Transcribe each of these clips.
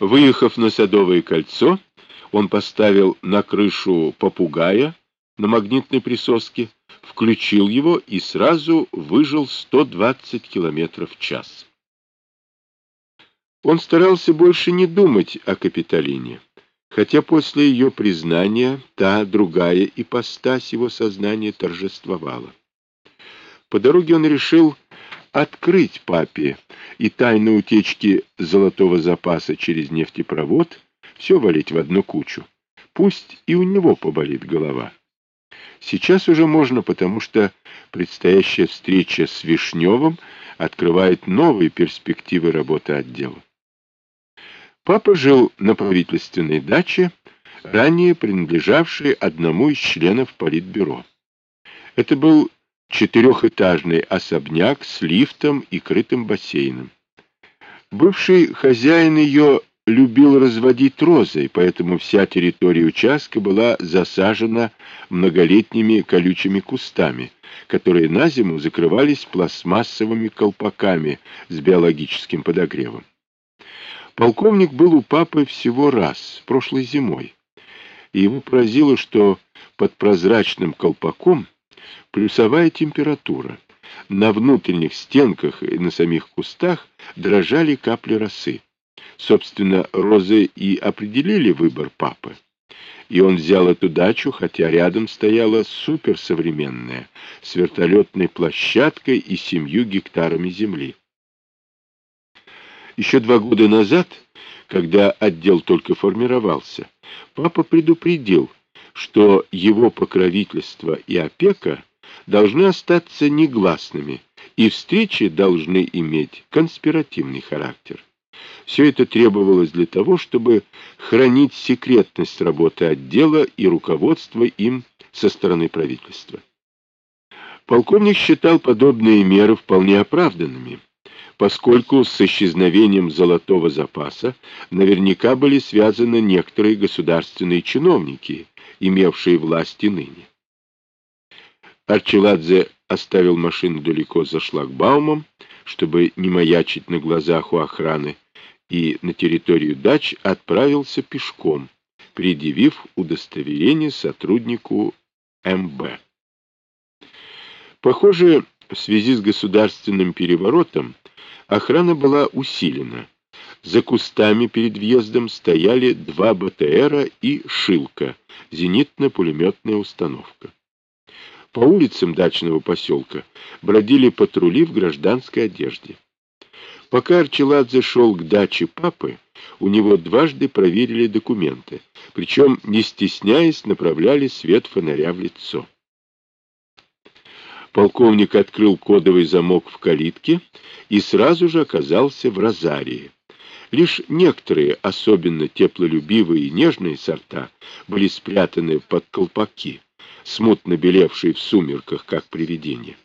Выехав на Садовое кольцо, он поставил на крышу попугая на магнитной присоске, включил его и сразу выжил 120 км в час. Он старался больше не думать о Капитолине, хотя после ее признания та другая ипостась его сознания торжествовала. По дороге он решил открыть папе и тайны утечки золотого запаса через нефтепровод, все валить в одну кучу. Пусть и у него поболит голова. Сейчас уже можно, потому что предстоящая встреча с Вишневым открывает новые перспективы работы отдела. Папа жил на правительственной даче, ранее принадлежавшей одному из членов Политбюро. Это был четырехэтажный особняк с лифтом и крытым бассейном. Бывший хозяин ее любил разводить розы, поэтому вся территория участка была засажена многолетними колючими кустами, которые на зиму закрывались пластмассовыми колпаками с биологическим подогревом. Полковник был у папы всего раз, прошлой зимой, и ему поразило, что под прозрачным колпаком плюсовая температура. На внутренних стенках и на самих кустах дрожали капли росы. Собственно, розы и определили выбор папы. И он взял эту дачу, хотя рядом стояла суперсовременная, с вертолетной площадкой и семью гектарами земли. Еще два года назад, когда отдел только формировался, папа предупредил, что его покровительство и опека должны остаться негласными, и встречи должны иметь конспиративный характер. Все это требовалось для того, чтобы хранить секретность работы отдела и руководства им со стороны правительства. Полковник считал подобные меры вполне оправданными, поскольку с исчезновением золотого запаса наверняка были связаны некоторые государственные чиновники, имевшие власть и ныне. Арчеладзе оставил машину далеко за шлагбаумом, чтобы не маячить на глазах у охраны, и на территорию дач отправился пешком, предъявив удостоверение сотруднику МБ. Похоже, в связи с государственным переворотом охрана была усилена. За кустами перед въездом стояли два БТРа и «Шилка» — зенитно-пулеметная установка. По улицам дачного поселка бродили патрули в гражданской одежде. Пока Арчеладзе шел к даче папы, у него дважды проверили документы, причем, не стесняясь, направляли свет фонаря в лицо. Полковник открыл кодовый замок в калитке и сразу же оказался в розарии. Лишь некоторые, особенно теплолюбивые и нежные сорта, были спрятаны под колпаки смутно белевший в сумерках, как привидение.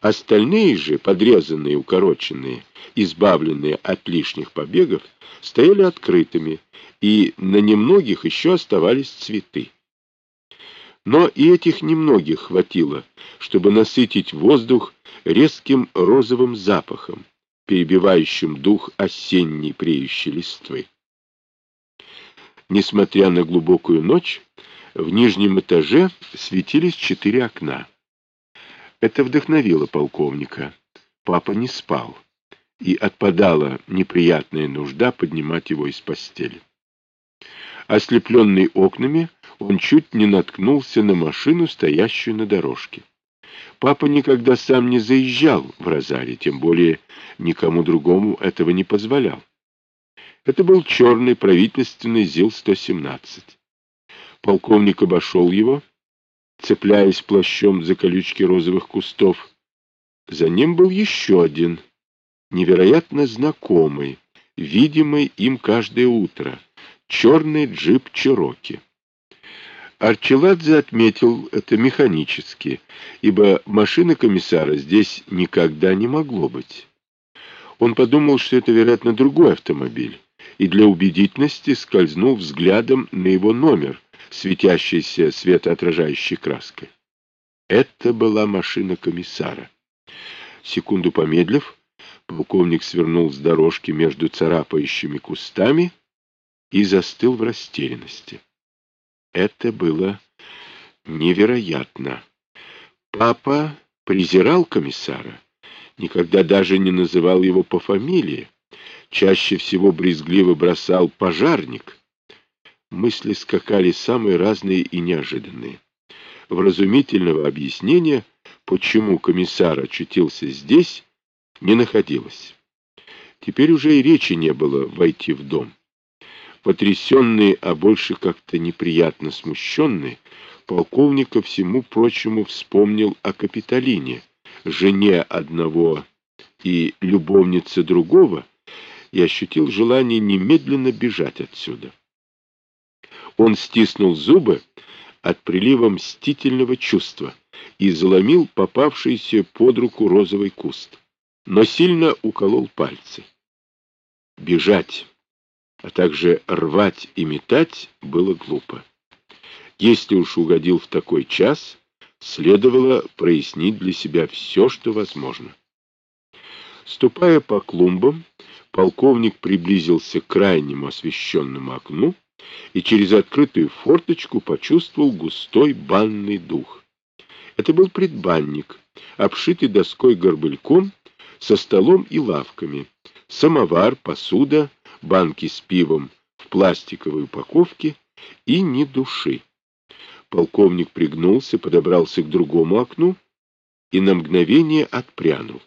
Остальные же, подрезанные, укороченные, избавленные от лишних побегов, стояли открытыми, и на немногих еще оставались цветы. Но и этих немногих хватило, чтобы насытить воздух резким розовым запахом, перебивающим дух осенней преющей листвы. Несмотря на глубокую ночь, в нижнем этаже светились четыре окна. Это вдохновило полковника. Папа не спал, и отпадала неприятная нужда поднимать его из постели. Ослепленный окнами, он чуть не наткнулся на машину, стоящую на дорожке. Папа никогда сам не заезжал в Розаре, тем более никому другому этого не позволял. Это был черный правительственный ЗИЛ-117. Полковник обошел его, цепляясь плащом за колючки розовых кустов. За ним был еще один, невероятно знакомый, видимый им каждое утро, черный джип Чироки. Арчеладзе отметил это механически, ибо машины комиссара здесь никогда не могло быть. Он подумал, что это, вероятно, другой автомобиль, и для убедительности скользнул взглядом на его номер, светящейся светоотражающей краской. Это была машина комиссара. Секунду помедлив, полковник свернул с дорожки между царапающими кустами и застыл в растерянности. Это было невероятно. Папа презирал комиссара, никогда даже не называл его по фамилии, чаще всего брезгливо бросал «пожарник». Мысли скакали самые разные и неожиданные. Вразумительного объяснения, почему комиссар очутился здесь, не находилось. Теперь уже и речи не было войти в дом. Потрясенный, а больше как-то неприятно смущенный, полковник ко всему прочему вспомнил о Капитолине, жене одного и любовнице другого, и ощутил желание немедленно бежать отсюда. Он стиснул зубы от прилива мстительного чувства и заломил попавшийся под руку розовый куст, но сильно уколол пальцы. Бежать, а также рвать и метать было глупо. Если уж угодил в такой час, следовало прояснить для себя все, что возможно. Ступая по клумбам, полковник приблизился к крайнему освещенному окну и через открытую форточку почувствовал густой банный дух. Это был предбанник, обшитый доской-горбыльком, со столом и лавками, самовар, посуда, банки с пивом в пластиковой упаковке и ни души. Полковник пригнулся, подобрался к другому окну и на мгновение отпрянул.